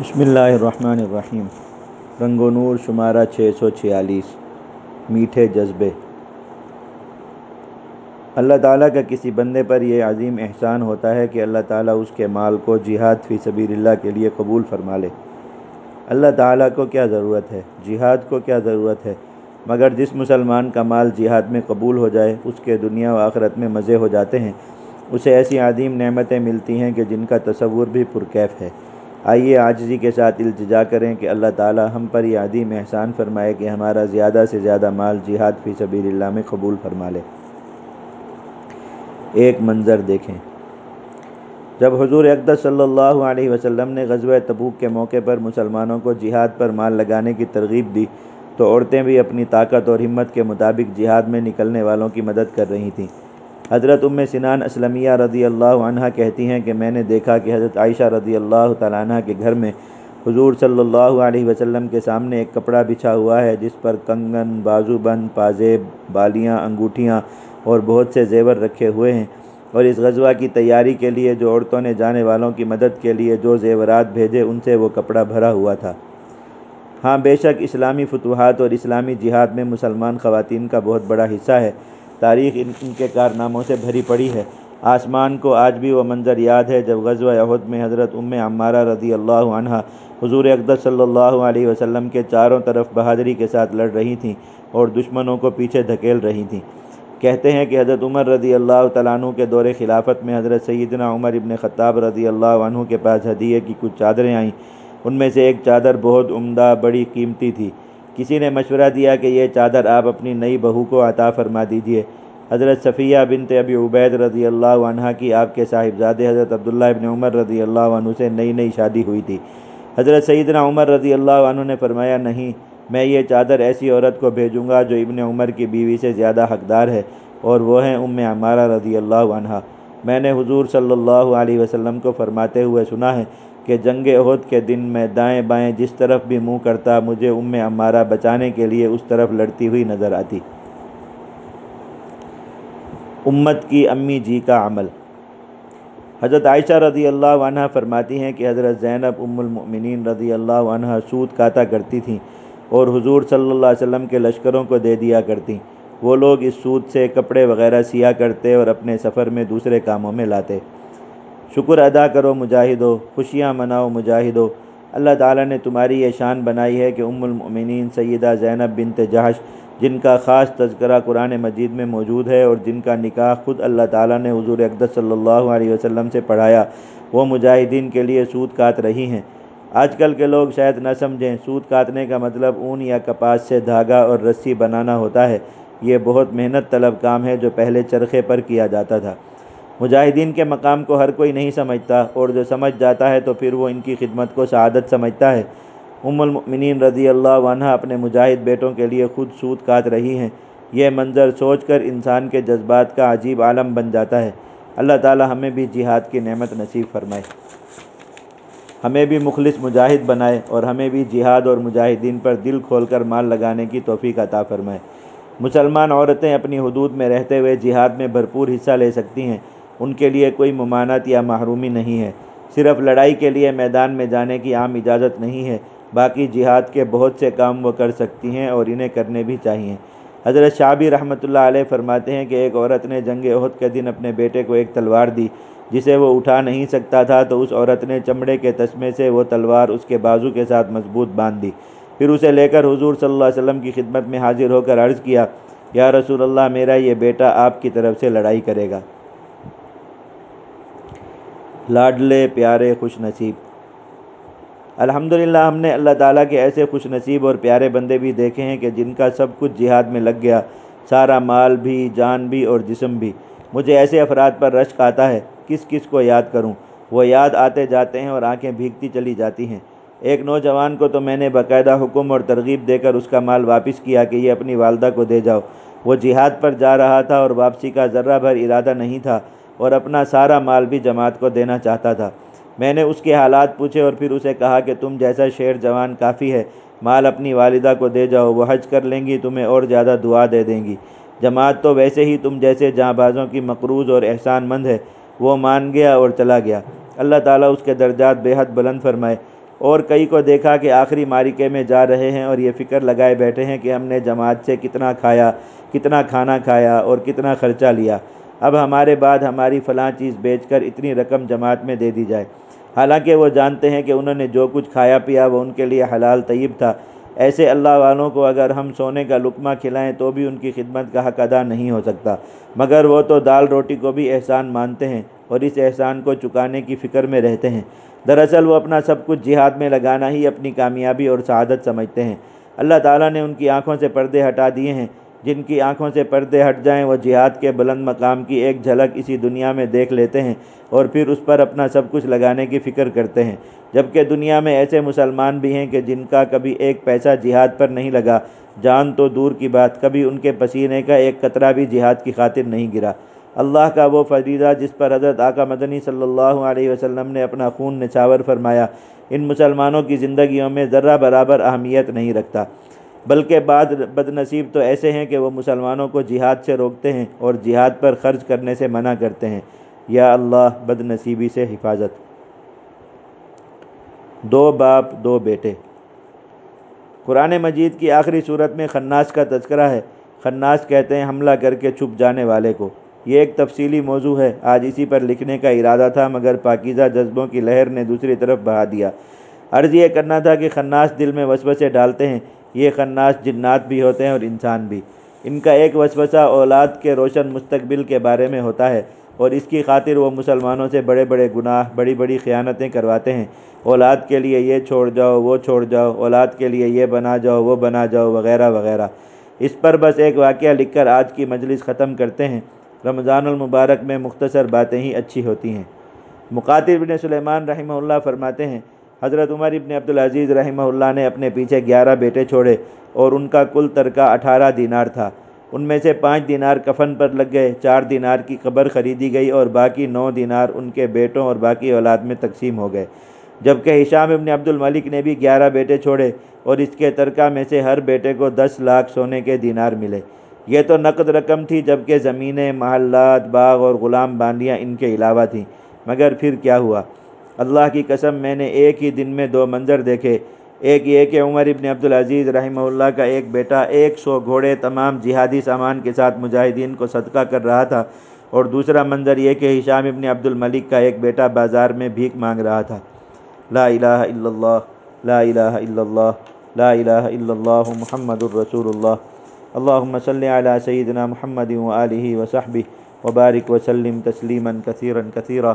بسم اللہ الرحمن الرحیم۔ رنگ و نور شمارہ چھ سو چھیالیس۔ میٹھے جذبے۔ اللہ تعالیٰ کا کسی بندے پر یہ عظیم احسان ہوتا ہے کہ اللہ تعالیٰ اس کے مال کو جہاد فی سبیل اللہ کے لیے قبول فرما لے۔ اللہ تعالیٰ کو کیا ضرورت ہے؟ جہاد کو کیا ضرورت ہے؟ مگر جس مسلمان کا مال جہاد میں قبول ہو جائے، اس کے دنیا و آخرت میں مزے ہو جاتے ہیں۔ اسے ایسی عظیم نعمتیں ملتی ہیں کہ جن کا تصور بھی پرکیف ہے۔ آئیے عاجزی کے ساتھ التجا کریں کہ اللہ تعالی ہم پر یہ عظیم احسان فرمائے کہ ہمارا زیادہ سے زیادہ مال جہاد فی سبیل اللہ میں قبول فرما لے۔ ایک منظر دیکھیں۔ جب حضور اقدس صلی اللہ علیہ وسلم نے غزوہ تبوک کے موقع پر مسلمانوں کو جہاد پر مال لگانے کی ترغیب دی، تو عورتیں بھی اپنی طاقت اور ہمت کے مطابق جہاد میں نکلنے والوں کی مدد کر رہی تھیں۔ حضرت ام سنان اسلمیہ رضی اللہ عنہ کہتی ہیں کہ میں نے دیکھا کہ حضرت عائشہ رضی اللہ تعالیٰ عنہ کے گھر میں حضور صلی اللہ علیہ وسلم کے سامنے ایک کپڑا بچھا ہوا ہے، جس پر کنگن، بازو بند پازیب بالیاں، انگوٹھیاں اور بہت سے زیور رکھے ہوئے ہیں۔ اور اس غزوہ کی تیاری کے لیے جو عورتوں نے جانے والوں کی مدد کے لیے جو زیورات بھیجے، ان سے وہ کپڑا بھرا ہوا تھا۔ ہاں بے شک اسلامی فتوحات اور اسلامی جہاد میں مسلمان خواتین کا بہت بڑا حصہ ہے۔ تاریخ ان کے کارناموں سے بھری پڑی ہے۔ آسمان کو آج بھی وہ منظر یاد ہے جب غزوہ احد میں حضرت ام عمارہ رضی اللہ عنہ حضور اقدس صلی اللہ علیہ وسلم کے چاروں طرف بہادری کے ساتھ لڑ رہی تھیں اور دشمنوں کو پیچھے دھکیل رہی تھیں۔ کہتے ہیں کہ حضرت عمر رضی اللہ تعالیٰ عنہ کے دور خلافت میں حضرت سیدنا عمر ابن خطاب رضی اللہ عنہ کے پاس ہدیے کی کچھ چادریں آئیں۔ ان میں سے ایک چادر بہت عمدہ بڑی قیمتی تھی۔ کسی نے مشورہ دیا کہ یہ چادر آپ اپنی نئی بہو کو عطا فرما دیجیے حضرت صفیہ بنت ابی عبید رضی اللہ عنہ کی آپ کے صاحبزادے حضرت عبداللہ ابن عمر رضی اللہ عنہ سے نئی نئی شادی ہوئی تھی۔ حضرت سیدنا عمر رضی اللہ عنہ نے فرمایا، نہیں، میں یہ چادر ایسی عورت کو بھیجوں گا جو ابن عمر کی بیوی سے زیادہ حقدار ہے اور وہ ہیں ام عمارہ رضی اللہ عنہ۔ میں نے حضور صلی اللہ علیہ وسلم کو فرماتے ہوئے سنا ہے کہ جنگ عہد کے دن میں دائیں بائیں جس طرف بھی منہ کرتا مجھے ام عمارہ بچانے کے لیے اس طرف لڑتی ہوئی نظر آتی۔ امت کی امی جی کا عمل۔ حضرت عائشہ رضی اللہ عنہ فرماتی ہیں کہ حضرت زینب ام المؤمنین رضی اللہ عنہ سود کاتا کرتی تھیں اور حضور صلی اللہ علیہ وسلم کے لشکروں کو دے دیا کرتی۔ وہ لوگ اس سود سے کپڑے وغیرہ سیا کرتے اور اپنے سفر میں دوسرے کاموں میں لاتے۔ شکر ادا کرو مجاہدو، خوشیاں مناؤ مجاہدو۔ اللہ تعالیٰ نے تمہاری یہ شان بنائی ہے کہ ام المؤمنین سیدہ زینب بنت جہش، جن کا خاص تذکرہ قرآن مجید میں موجود ہے اور جن کا نکاح خود اللہ تعالیٰ نے حضور اقدس صلی اللہ علیہ وسلم سے پڑھایا، وہ مجاہدین کے لیے سود کاٹ رہی ہیں۔ آج کل کے لوگ شاید نہ سمجھیں، سود کاٹنے کا مطلب اون یا کپاس سے دھاگا اور رسی بنانا ہوتا ہے۔ یہ بہت محنت طلب کام ہے جو پہلے چرخے پر کیا جاتا تھا۔ مجاہدین کے مقام کو ہر کوئی نہیں سمجھتا اور جو سمجھ جاتا ہے تو پھر وہ ان کی خدمت کو سعادت سمجھتا ہے۔ ام المؤمنین رضی اللہ عنہ اپنے مجاہد بیٹوں کے لیے خود سود کاٹ رہی ہیں۔ یہ منظر سوچ کر انسان کے جذبات کا عجیب عالم بن جاتا ہے۔ اللہ تعالی ہمیں بھی جہاد کی نعمت نصیب فرمائے۔ ہمیں بھی مخلص مجاہد بنائے اور ہمیں بھی جہاد اور مجاہدین پر دل کھول کر مال لگانے کی توفیق عطا فرمائے۔ مسلمان عورتیں اپنی حدود میں رہتے ہوئے جہاد میں بھرپور حصہ لے سکتی ہیں۔ ان کے لیے کوئی ممانعت یا محرومی نہیں ہے۔ صرف لڑائی کے لیے میدان میں جانے کی عام اجازت نہیں ہے، باقی جہاد کے بہت سے کام وہ کر سکتی ہیں اور انہیں کرنے بھی چاہیے۔ حضرت شعبی رحمۃ اللہ علیہ فرماتے ہیں کہ ایک عورت نے جنگ عہد کے دن اپنے بیٹے کو ایک تلوار دی، جسے وہ اٹھا نہیں سکتا تھا، تو اس عورت نے چمڑے کے تسمے سے وہ تلوار اس کے بازو کے ساتھ مضبوط باندھ دی۔ پھر اسے لے کر حضور صلی اللہ علیہ وسلم کی خدمت میں حاضر ہو کر عرض کیا، یا رسول اللہ، میرا یہ بیٹا آپ کی طرف سے لڑائی کرے گا۔ لاڈلے پیارے خوش نصیب۔ الحمدللہ، ہم نے اللہ تعالیٰ کے ایسے خوش نصیب اور پیارے بندے بھی دیکھے ہیں کہ جن کا سب کچھ جہاد میں لگ گیا، سارا مال بھی، جان بھی اور جسم بھی۔ مجھے ایسے افراد پر رشک آتا ہے، کس کس کو یاد کروں؟ وہ یاد آتے جاتے ہیں اور آنکھیں بھیگتی چلی جاتی ہیں۔ ایک نوجوان کو تو میں نے باقاعدہ حکم اور ترغیب دے کر اس کا مال واپس کیا کہ یہ اپنی والدہ کو دے جاؤ۔ وہ جہاد پر جا رہا تھا اور واپسی کا ذرہ بھر ارادہ نہیں تھا۔ اور اپنا سارا مال بھی جماعت کو دینا چاہتا تھا۔ میں نے اس کے حالات پوچھے اور پھر اسے کہا کہ تم جیسا شیر جوان کافی ہے، مال اپنی والدہ کو دے جاؤ، وہ حج کر لیں گی، تمہیں اور زیادہ دعا دے دیں گی۔ جماعت تو ویسے ہی تم جیسے جاں بازوں کی مقروض اور احسان مند ہے، وہ مان گیا اور چلا گیا۔ اللہ تعالیٰ اس کے درجات بے حد بلند فرمائے۔ اور کئی کو دیکھا کہ آخری مارکے میں جا رہے ہیں اور یہ فکر لگائے بیٹھے ہیں کہ ہم نے جماعت سے کتنا کھایا، کتنا کھانا کھایا اور کتنا خرچہ لیا۔ اب ہمارے بعد ہماری فلاں چیز بیچ کر اتنی رقم جماعت میں دے دی جائے۔ حالانکہ وہ جانتے ہیں کہ انہوں نے جو کچھ کھایا پیا وہ ان کے لیے حلال طیب تھا۔ ایسے اللہ والوں کو اگر ہم سونے کا لقمہ کھلائیں تو بھی ان کی خدمت کا حق ادا نہیں ہو سکتا۔ مگر وہ تو دال روٹی کو بھی احسان مانتے ہیں اور اس احسان کو چکانے کی فکر میں رہتے ہیں۔ دراصل وہ اپنا سب کچھ جہاد میں لگانا ہی اپنی کامیابی اور سعادت سمجھتے ہیں۔ اللہ تعالیٰ نے ان کی آنکھوں سے پردے ہٹا دیے ہیں۔ جن کی آنکھوں سے پردے ہٹ جائیں وہ جہاد کے بلند مقام کی ایک جھلک اسی دنیا میں دیکھ لیتے ہیں اور پھر اس پر اپنا سب کچھ لگانے کی فکر کرتے ہیں۔ جبکہ دنیا میں ایسے مسلمان بھی ہیں کہ جن کا کبھی ایک پیسہ جہاد پر نہیں لگا، جان تو دور کی بات، کبھی ان کے پسینے کا ایک قطرہ بھی جہاد کی خاطر نہیں گرا۔ اللہ کا وہ فریضہ جس پر حضرت آقا مدنی صلی اللہ علیہ وسلم نے اپنا خون نچاور فرمایا، ان مسلمانوں کی زندگیوں میں ذرہ برابر اہمیت نہیں رکھتا۔ بلکہ بعد بد نصیب تو ایسے ہیں کہ وہ مسلمانوں کو جہاد سے روکتے ہیں اور جہاد پر خرچ کرنے سے منع کرتے ہیں۔ یا اللہ بد نصیبی سے حفاظت۔ دو باپ، دو بیٹے۔ قرآن مجید کی آخری صورت میں خناس کا تذکرہ ہے۔ خناس کہتے ہیں، حملہ کر کے چھپ جانے والے کو۔ یہ ایک تفصیلی موضوع ہے۔ آج اسی پر لکھنے کا ارادہ تھا، مگر پاکیزہ جذبوں کی لہر نے دوسری طرف بہا دیا۔ عرض یہ کرنا تھا کہ خناس دل میں وسوسے ڈالتے ہیں۔ یہ خناس جنات بھی ہوتے ہیں اور انسان بھی۔ ان کا ایک وسوسہ اولاد کے روشن مستقبل کے بارے میں ہوتا ہے اور اس کی خاطر وہ مسلمانوں سے بڑے بڑے گناہ، بڑی بڑی خیانتیں کرواتے ہیں۔ اولاد کے لیے یہ چھوڑ جاؤ، وہ چھوڑ جاؤ، اولاد کے لیے یہ بنا جاؤ، وہ بنا جاؤ، وغیرہ وغیرہ۔ اس پر بس ایک واقعہ لکھ کر آج کی مجلس ختم کرتے ہیں۔ رمضان المبارک میں مختصر باتیں ہی اچھی ہوتی ہیں۔ مقاتل بن سلیمان رحمہ اللہ فرماتے ہیں حضرت عمر ابن عبدالعزیز رحمہ اللہ نے اپنے پیچھے گیارہ بیٹے چھوڑے اور ان کا کل ترکہ اٹھارہ دینار تھا۔ ان میں سے پانچ دینار کفن پر لگ گئے، چار دینار کی قبر خریدی گئی اور باقی نو دینار ان کے بیٹوں اور باقی اولاد میں تقسیم ہو گئے۔ جبکہ ہشام ابن عبد الملک نے بھی گیارہ بیٹے چھوڑے اور اس کے ترکہ میں سے ہر بیٹے کو دس لاکھ سونے کے دینار ملے۔ یہ تو نقد رقم تھی جبکہ زمینیں، محلات، باغ اور غلام باندیاں ان کے علاوہ تھیں۔ مگر پھر کیا ہوا؟ اللہ کی قسم میں نے ایک ہی دن میں دو منظر دیکھے۔ ایک یہ کہ عمر ابن عبدالعزیز رحمہ اللہ کا ایک بیٹا ایک سو گھوڑے تمام جہادی سامان کے ساتھ مجاہدین کو صدقہ کر رہا تھا۔ اور دوسرا منظر یہ کہ ہشام ابن عبد الملک کا ایک بیٹا بازار میں بھیک مانگ رہا تھا۔ لا الہ الا اللہ، لا الہ الا اللہ، لا الہ الا اللہ محمد الرسول اللہ۔ اللہم صلی علی سیدنا محمد وآلہ وصحبہ وبارک وسلم تسلیما کثیرا کثیرا۔